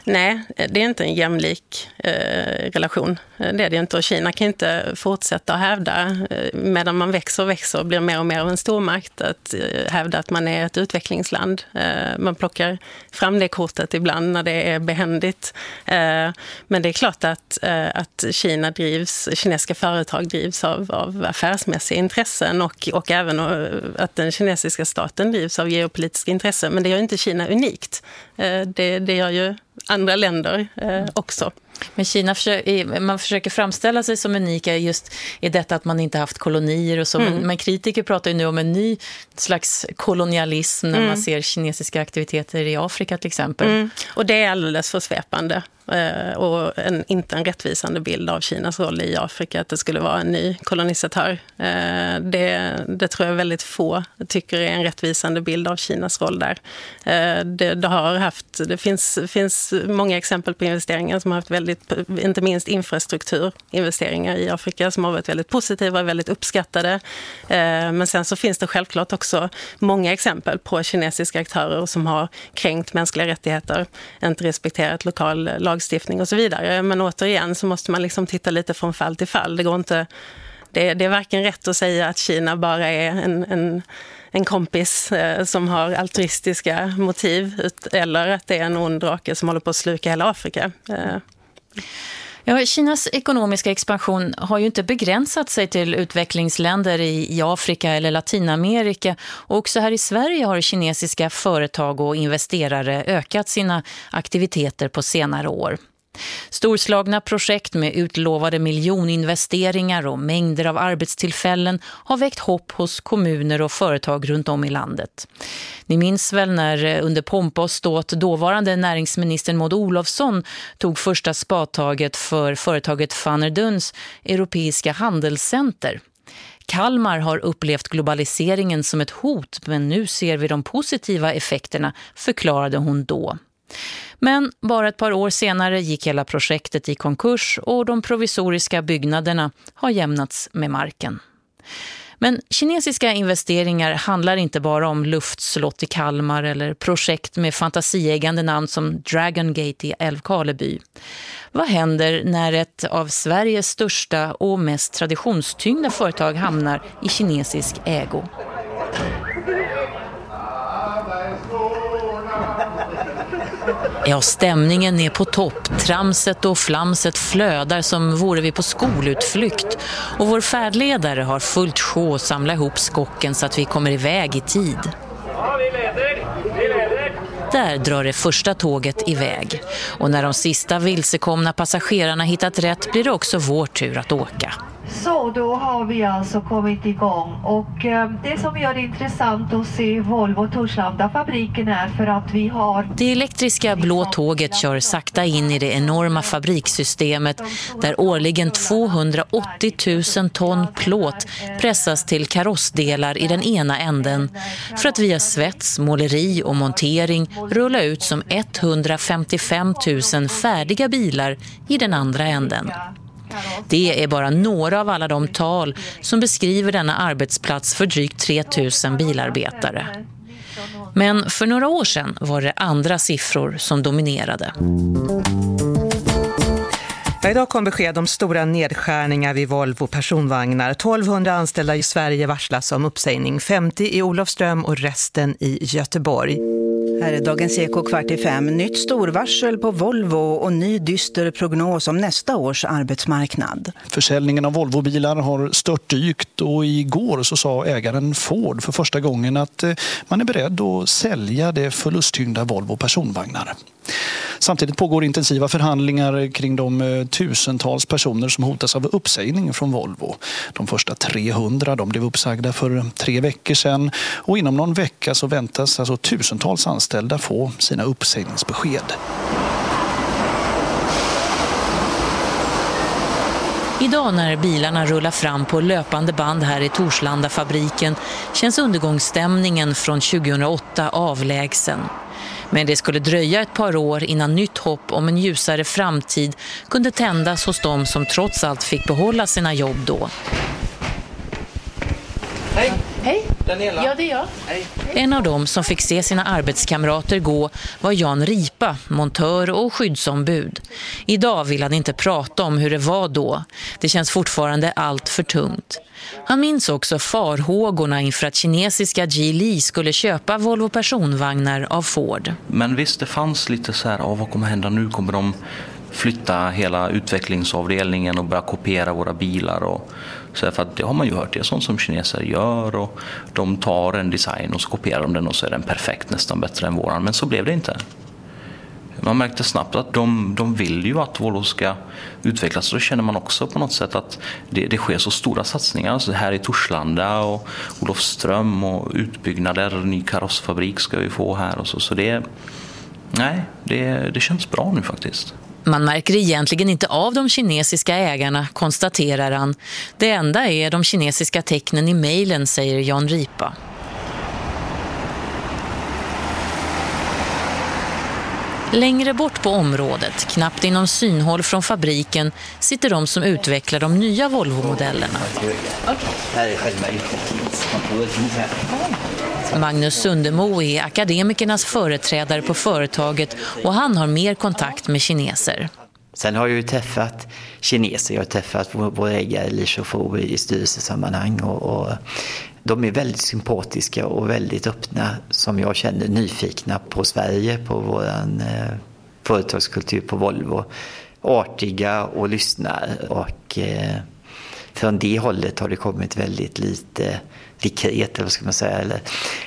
Nej, det är inte en jämlik eh, relation. Eh, det är det inte. Och Kina kan inte fortsätta att hävda, eh, medan man växer och växer och blir mer och mer av en stormakt, att eh, hävda att man är ett utvecklingsland. Eh, man plockar fram det kortet ibland när det är behändigt. Eh, men det är klart att, eh, att Kina drivs, kinesiska företag drivs av, av affärsmässiga intressen och, och även eh, att den kinesiska staten drivs av geopolitiska intressen. Men det gör inte Kina unikt. Eh, det, det gör ju andra länder eh, också. Men Kina försöker, man försöker framställa sig som unika just i detta att man inte haft kolonier och så. Mm. Men, men, kritiker pratar ju nu om en ny slags kolonialism när mm. man ser kinesiska aktiviteter i Afrika till exempel. Mm. Och det är alldeles för svepande. Eh, och en, inte en rättvisande bild av Kinas roll i Afrika, att det skulle vara en ny kolonisatör. Eh, det, det tror jag väldigt få tycker är en rättvisande bild av Kinas roll där. Eh, det, det, har haft, det finns, finns många exempel på investeringar som har haft väldigt, inte minst infrastrukturinvesteringar i Afrika som har varit väldigt positiva och väldigt uppskattade. Eh, men sen så finns det självklart också många exempel på kinesiska aktörer som har kränkt mänskliga rättigheter, inte respekterat lokal lagstiftning och så vidare. Men återigen så måste man liksom titta lite från fall till fall. Det går inte det, det är varken rätt att säga att Kina bara är en, en, en kompis eh, som har altruistiska motiv eller att det är en ond drake som håller på att sluka hela Afrika. Eh. Ja, Kinas ekonomiska expansion har ju inte begränsat sig till utvecklingsländer i, Afrika eller Latinamerika. Och också här i Sverige har kinesiska företag och investerare ökat sina aktiviteter på senare år. Storslagna projekt med utlovade miljoninvesteringar och mängder av arbetstillfällen har väckt hopp hos kommuner och företag runt om i landet. Ni minns väl när eh, under pompa och ståt dåvarande näringsministern Maud Olofsson tog första spadtaget för företaget Fannerduns europeiska handelscenter. Kalmar har upplevt globaliseringen som ett hot men nu ser vi de positiva effekterna, förklarade hon då. Men bara ett par år senare gick hela projektet i konkurs och de provisoriska byggnaderna har jämnats med marken. Men kinesiska investeringar handlar inte bara om luftslott i Kalmar eller projekt med fantasieggande namn som Dragon Gate i Älvkarleby. Vad händer när ett av Sveriges största och mest traditionstyngda företag hamnar i kinesisk ägo? Ja, stämningen är på topp. Tramset och flamset flödar som vore vi på skolutflykt. Och vår färdledare har fullt sjå att samla ihop skocken så att vi kommer iväg i tid. Ja, vi leder. Vi leder. Där drar det första tåget iväg. Och när de sista vilsekomna passagerarna hittat rätt blir det också vår tur att åka. Så då har vi alltså kommit igång och eh, det som gör det intressant att se Volvo Torslanda fabriken är för att vi har... Det elektriska blå tåget kör sakta in i det enorma fabrikssystemet där årligen 280 000 ton plåt pressas till karossdelar i den ena änden för att via svets, måleri och montering rulla ut som 155 000 färdiga bilar i den andra änden. Det är bara några av alla de tal som beskriver denna arbetsplats för drygt 3000 bilarbetare. Men för några år sedan var det andra siffror som dominerade. Ja, idag kom besked om stora nedskärningar vid Volvo personvagnar. 1200 anställda i Sverige varslas om uppsägning, 50 i Olofström och resten i Göteborg. Här är Dagens Eko kvart i fem. Nytt storvarsel på Volvo och ny dyster prognos om nästa års arbetsmarknad. Försäljningen av Volvobilar har störtdykt och igår så sa ägaren Ford för första gången att eh, man är beredd att sälja det förlusttyngda Volvo personvagnar. Samtidigt pågår intensiva förhandlingar kring de eh, tusentals personer som hotas av uppsägning från Volvo. De första 300 de blev uppsagda för tre veckor sedan och inom någon vecka så väntas alltså tusentals anställda få sina uppsägningsbesked. Idag när bilarna rullar fram på löpande band här i Torslanda fabriken känns undergångsstämningen från 2008 avlägsen. Men det skulle dröja ett par år innan nytt hopp om en ljusare framtid kunde tändas hos dem som trots allt fick behålla sina jobb då. Hej! Daniela? Ja, det är jag. Hej. En av dem som fick se sina arbetskamrater gå var Jan Ripa, montör och skyddsombud. Idag vill han inte prata om hur det var då. Det känns fortfarande allt för tungt. Han minns också farhågorna inför att kinesiska Geely skulle köpa Volvo personvagnar av Ford. Men visst, det fanns lite så här, oh, vad kommer hända nu? Kommer de flytta hela utvecklingsavdelningen och börja kopiera våra bilar? Och, så för att det har man ju hört, det är sånt som kineser gör och de tar en design och så kopierar de den och så är den perfekt, nästan bättre än våran. Men så blev det inte. Man märkte snabbt att de, de vill ju att Volvo ska utvecklas. Så då känner man också på något sätt att det, det sker så stora satsningar. Alltså här i Torslanda och Olofström och utbyggnader, ny karossfabrik ska vi få här. Och så, så det, nej, det, det känns bra nu faktiskt. Man märker egentligen inte av de kinesiska ägarna, konstaterar han. Det enda är de kinesiska tecknen i mejlen, säger Jan Ripa. Längre bort på området, knappt inom synhåll från fabriken, sitter de som utvecklar de nya Volvo-modellerna. Magnus Sundemo är akademikernas företrädare på företaget och han har mer kontakt med kineser. Sen har jag ju träffat kineser, jag har träffat vår, ägare Li Shufu i styrelsesammanhang och, och de är väldigt sympatiska och väldigt öppna, som jag känner, nyfikna på Sverige, på vår eh, företagskultur på Volvo. Artiga och lyssnar och eh, från det hållet har det kommit väldigt lite likhet, eller ska man säga, eller,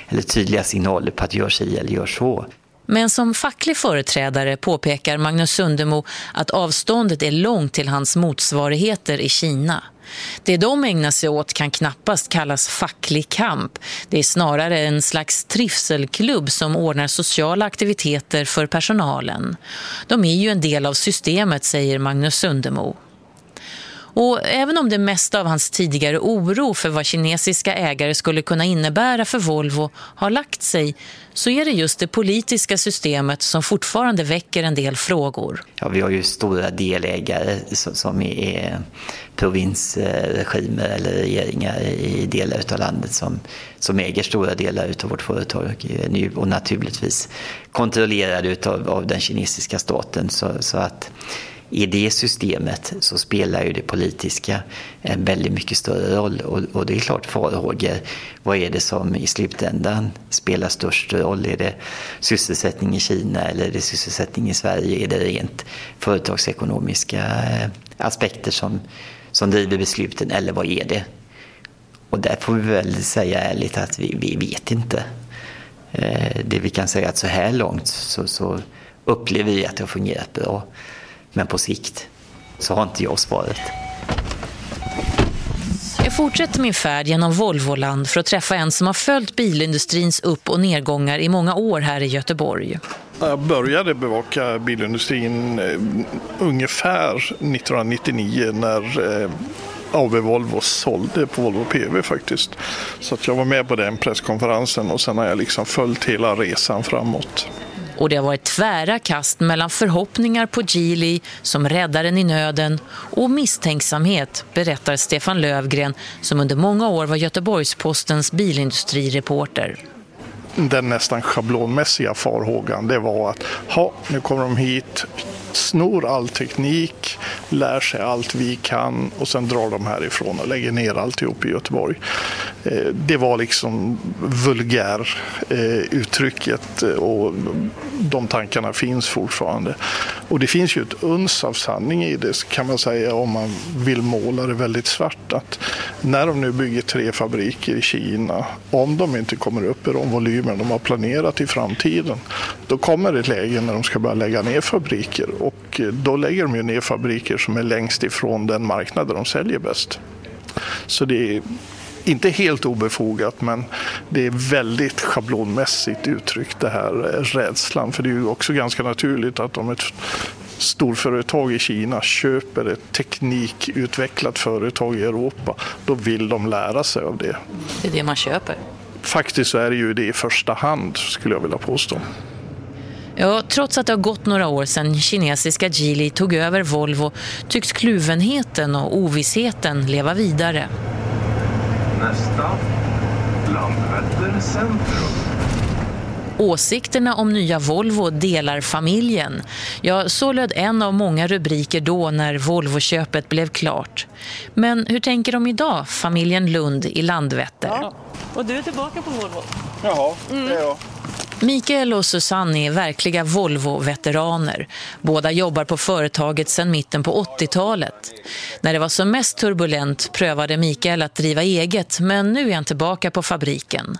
eller tydliga signaler på att gör sig eller gör så. Men som facklig företrädare påpekar Magnus Sundemo att avståndet är långt till hans motsvarigheter i Kina. Det de ägnar sig åt kan knappast kallas facklig kamp. Det är snarare en slags trivselklubb som ordnar sociala aktiviteter för personalen. De är ju en del av systemet, säger Magnus Sundemo. Och även om det mesta av hans tidigare oro för vad kinesiska ägare skulle kunna innebära för Volvo har lagt sig så är det just det politiska systemet som fortfarande väcker en del frågor. Ja, vi har ju stora delägare som är provinsregimer eller regeringar i delar av landet som, som äger stora delar av vårt företag och naturligtvis kontrollerade av, av den kinesiska staten. Så, så att i det systemet så spelar ju det politiska en väldigt mycket större roll. Och, och, det är klart farhågor. Vad är det som i slutändan spelar störst roll? Är det sysselsättning i Kina eller är det sysselsättning i Sverige? Är det rent företagsekonomiska eh, aspekter som, som driver besluten eller vad är det? Och där får vi väl säga ärligt att vi, vi vet inte. Eh, det vi kan säga att så här långt så, så upplever vi att det har fungerat bra. Men på sikt så har inte jag svaret. Jag fortsätter min färd genom Volvoland för att träffa en som har följt bilindustrins upp- och nedgångar i många år här i Göteborg. Jag började bevaka bilindustrin eh, ungefär 1999 när eh, AB Volvo sålde på Volvo PV faktiskt. Så att jag var med på den presskonferensen och sen har jag liksom följt hela resan framåt. Och det har varit tvära kast mellan förhoppningar på Geely som räddaren i nöden och misstänksamhet, berättar Stefan Lövgren som under många år var Göteborgspostens bilindustrireporter. Den nästan schablonmässiga farhågan det var att ha, nu kommer de hit, snor all teknik, lär sig allt vi kan och sen drar de härifrån och lägger ner alltihop i Göteborg. Eh, det var liksom vulgär eh, uttrycket eh, och de tankarna finns fortfarande. Och det finns ju ett uns av sanning i det kan man säga om man vill måla det väldigt svart. Att när de nu bygger tre fabriker i Kina, om de inte kommer upp i de volymer de har planerat i framtiden, då kommer det ett läge när de ska börja lägga ner fabriker och då lägger de ju ner fabriker som är längst ifrån den marknad där de säljer bäst. Så det är inte helt obefogat men det är väldigt schablonmässigt uttryckt det här rädslan. För det är ju också ganska naturligt att om ett storföretag i Kina köper ett teknikutvecklat företag i Europa, då vill de lära sig av det. Det är det man köper? Faktiskt så är det ju det i första hand, skulle jag vilja påstå. Ja, trots att det har gått några år sedan kinesiska Geely tog över Volvo tycks kluvenheten och ovissheten leva vidare. Nästa, Landvetter centrum. Åsikterna om nya Volvo delar familjen. Ja, så löd en av många rubriker då när Volvo-köpet blev klart. Men hur tänker de idag, familjen Lund i Landvetter? Ja, och du är tillbaka på Volvo? Jaha, mm. det är jag. Mikael och Susanne är verkliga Volvo-veteraner. Båda jobbar på företaget sedan mitten på 80-talet. När det var som mest turbulent prövade Mikael att driva eget men nu är han tillbaka på fabriken.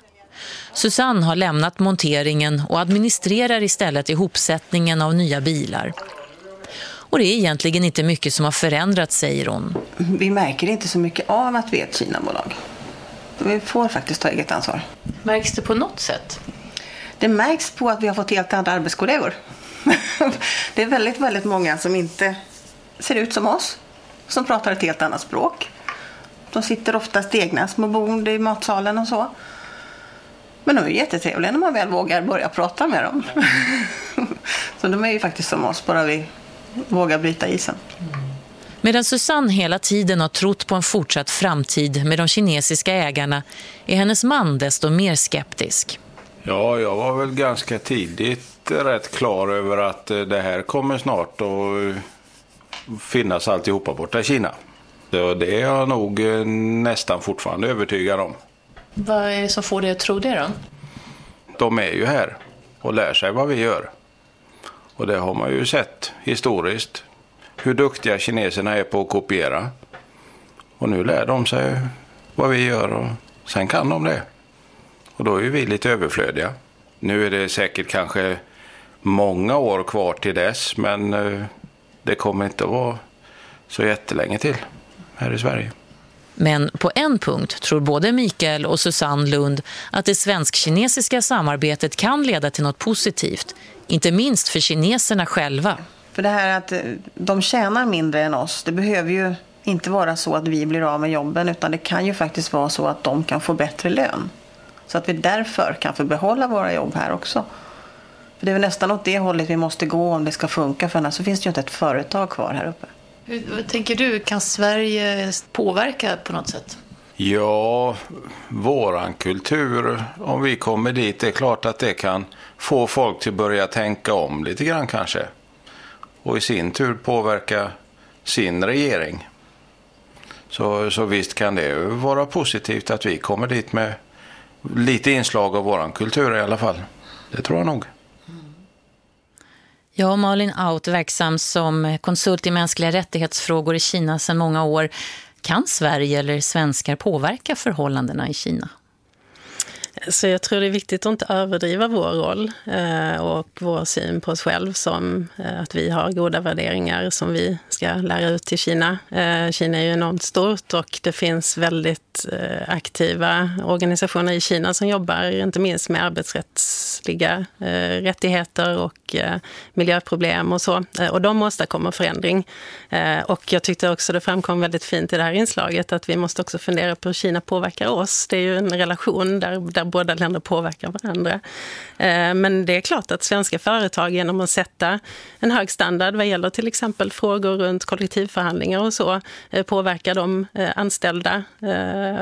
Susanne har lämnat monteringen och administrerar istället ihopsättningen av nya bilar. Och det är egentligen inte mycket som har förändrats, säger hon. Vi märker inte så mycket av att vi är ett Kina-bolag. Vi får faktiskt ta eget ansvar. Märks det på något sätt? Det märks på att vi har fått helt andra arbetskollegor. det är väldigt, väldigt många som inte ser ut som oss. Som pratar ett helt annat språk. De sitter oftast i egna små bord i matsalen och så. Men de är jättetrevliga när man väl vågar börja prata med dem. så de är ju faktiskt som oss, bara vi vågar bryta isen. Medan Susanne hela tiden har trott på en fortsatt framtid med de kinesiska ägarna är hennes man desto mer skeptisk. Ja, jag var väl ganska tidigt rätt klar över att eh, det här kommer snart och finnas alltihopa borta i Kina. Det är jag nog eh, nästan fortfarande övertygad om. Vad är det som får dig att tro det då? De är ju här och lär sig vad vi gör. Och det har man ju sett historiskt. Hur duktiga kineserna är på att kopiera. Och nu lär de sig vad vi gör och sen kan de det. Och då är vi lite överflödiga. Nu är det säkert kanske många år kvar till dess men eh, det kommer inte att vara så jättelänge till här i Sverige. Men på en punkt tror både Mikael och Susanne Lund att det svensk-kinesiska samarbetet kan leda till något positivt. Inte minst för kineserna själva. För det här att eh, de tjänar mindre än oss, det behöver ju inte vara så att vi blir av med jobben utan det kan ju faktiskt vara så att de kan få bättre lön. Så att vi därför kan få behålla våra jobb här också. För det är väl nästan åt det hållet vi måste gå om det ska funka för annars så finns det ju inte ett företag kvar här uppe. Hur tänker du, kan Sverige påverka på något sätt? Ja, våran kultur, om vi kommer dit, det är klart att det kan få folk till att börja tänka om lite grann kanske. Och i sin tur påverka sin regering. Så, så visst kan det vara positivt att vi kommer dit med lite inslag av våran kultur i alla fall. Det tror jag nog. Ja, Malin Out, verksam som konsult i mänskliga rättighetsfrågor i Kina sedan många år. Kan Sverige eller svenskar påverka förhållandena i Kina? Så jag tror det är viktigt att inte överdriva vår roll eh, och vår syn på oss själv som eh, att vi har goda värderingar som vi ska lära ut till Kina. Eh, Kina är ju enormt stort och det finns väldigt eh, aktiva organisationer i Kina som jobbar inte minst med arbetsrättsliga eh, rättigheter och eh, miljöproblem och så. Och de åstadkommer förändring. Och jag tyckte också det framkom väldigt fint i det här inslaget att vi måste också fundera på hur Kina påverkar oss. Det är ju en relation där, där båda länder påverkar varandra. Eh, men det är klart att svenska företag genom att sätta en hög standard vad gäller till exempel frågor runt kollektivförhandlingar och så eh, påverkar de eh, anställda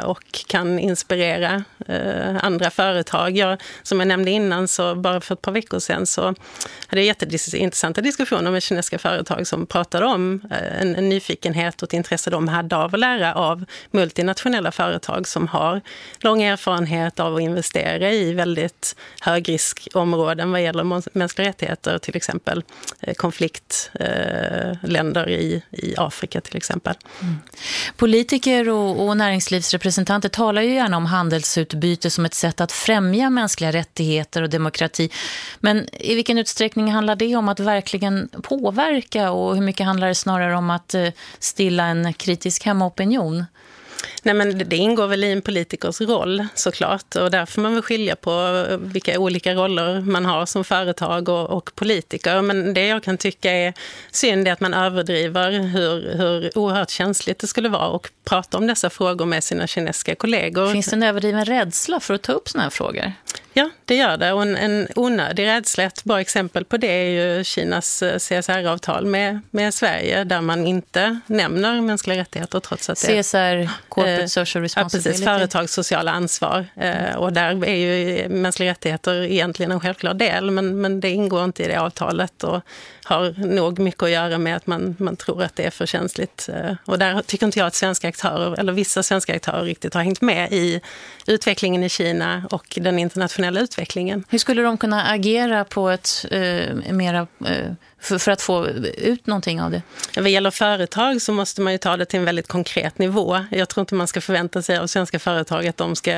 och kan inspirera andra företag. Jag, som jag nämnde innan, så bara för ett par veckor sedan så hade jag jätteintressanta diskussioner med kinesiska företag som pratade om en, en nyfikenhet och ett intresse de hade av att lära av multinationella företag som har lång erfarenhet av att investera investera i väldigt högriskområden vad gäller mänskliga rättigheter, till exempel eh, konfliktländer eh, i, i Afrika till exempel. Mm. Politiker och, och näringslivsrepresentanter talar ju gärna om handelsutbyte som ett sätt att främja mänskliga rättigheter och demokrati. Men i vilken utsträckning handlar det om att verkligen påverka och hur mycket handlar det snarare om att eh, stilla en kritisk hemmaopinion? Nej, men det ingår väl i en politikers roll såklart och därför man väl skilja på vilka olika roller man har som företag och, och politiker. Men det jag kan tycka är synd är att man överdriver hur, hur oerhört känsligt det skulle vara att prata om dessa frågor med sina kinesiska kollegor. Finns det en överdriven rädsla för att ta upp sådana här frågor? Ja, det gör det. Och en, en onödig rädsla, ett bra exempel på det är ju Kinas eh, CSR-avtal med, med Sverige där man inte nämner mänskliga rättigheter trots att det... CSR, Corporate eh, Social Responsibility. Ja, precis, företags sociala ansvar. Eh, och där är ju mänskliga rättigheter egentligen en självklar del men, men det ingår inte i det avtalet. Och har nog mycket att göra med att man, man tror att det är för känsligt. Eh, och där tycker inte jag att svenska aktörer, eller vissa svenska aktörer riktigt har hängt med i utvecklingen i Kina och den internationella utvecklingen. Hur skulle de kunna agera på ett eh, mera... Eh, för, för, att få ut någonting av det? Vad gäller företag så måste man ju ta det till en väldigt konkret nivå. Jag tror inte man ska förvänta sig av svenska företag att de ska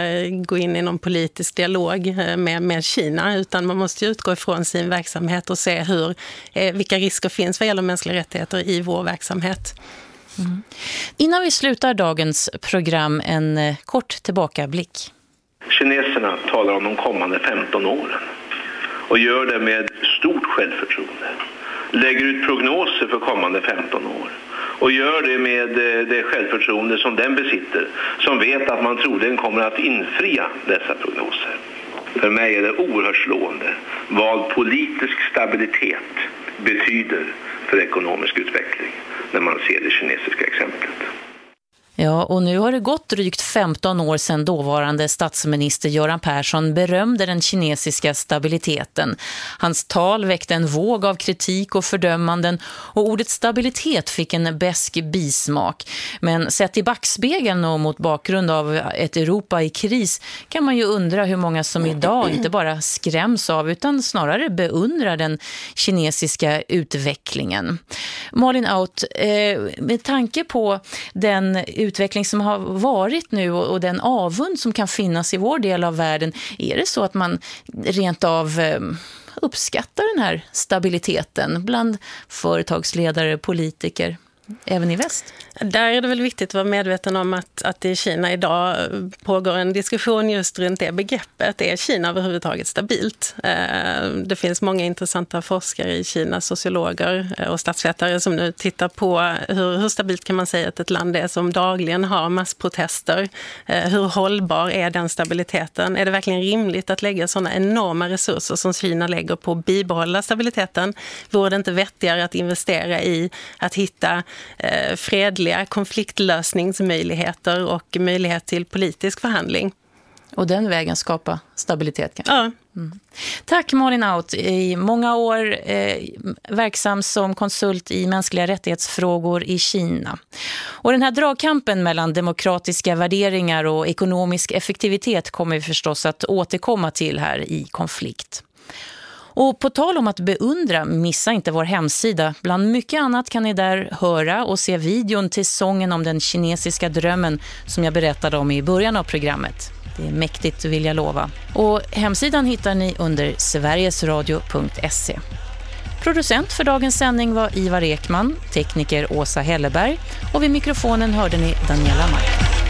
gå in i någon politisk dialog eh, med, med Kina, utan man måste utgå ifrån sin verksamhet och se hur, eh, vilka risker finns vad gäller mänskliga rättigheter i vår verksamhet. Mm. Innan vi slutar dagens program, en eh, kort tillbakablick. Kineserna talar om de kommande 15 åren och gör det med stort självförtroende lägger ut prognoser för kommande 15 år och gör det med eh, det självförtroende som den besitter som vet att man troligen kommer att infria dessa prognoser. För mig är det oerhört slående vad politisk stabilitet betyder för ekonomisk utveckling när man ser det kinesiska exemplet. Ja, och nu har det gått drygt 15 år sedan dåvarande statsminister Göran Persson berömde den kinesiska stabiliteten. Hans tal väckte en våg av kritik och fördömanden och ordet stabilitet fick en besk bismak. Men sett i backspegeln och mot bakgrund av ett Europa i kris kan man ju undra hur många som idag inte bara skräms av utan snarare beundrar den kinesiska utvecklingen. Malin Out, eh, med tanke på den utveckling som har varit nu och, den avund som kan finnas i vår del av världen, är det så att man rent av eh, uppskattar den här stabiliteten bland företagsledare, politiker? Även i väst? Där är det väl viktigt att vara medveten om att, att i Kina idag pågår en diskussion just runt det begreppet. Är Kina överhuvudtaget stabilt? Eh, det finns många intressanta forskare i Kina, sociologer eh, och statsvetare som nu tittar på hur, hur stabilt kan man säga att ett land är som dagligen har massprotester. Eh, hur hållbar är den stabiliteten? Är det verkligen rimligt att lägga sådana enorma resurser som Kina lägger på att bibehålla stabiliteten? Vore det inte vettigare att investera i att hitta fredliga konfliktlösningsmöjligheter och möjlighet till politisk förhandling. Och den vägen skapa stabilitet kanske? Ja. Mm. Tack Malin Out. I många år eh, verksam som konsult i mänskliga rättighetsfrågor i Kina. Och den här dragkampen mellan demokratiska värderingar och ekonomisk effektivitet kommer vi förstås att återkomma till här i konflikt. Och på tal om att beundra, missa inte vår hemsida. Bland mycket annat kan ni där höra och se videon till sången om den kinesiska drömmen som jag berättade om i början av programmet. Det är mäktigt vill jag lova. Och hemsidan hittar ni under sverigesradio.se. Producent för dagens sändning var Ivar Ekman, tekniker Åsa Helleberg och vid mikrofonen hörde ni Daniela Mark.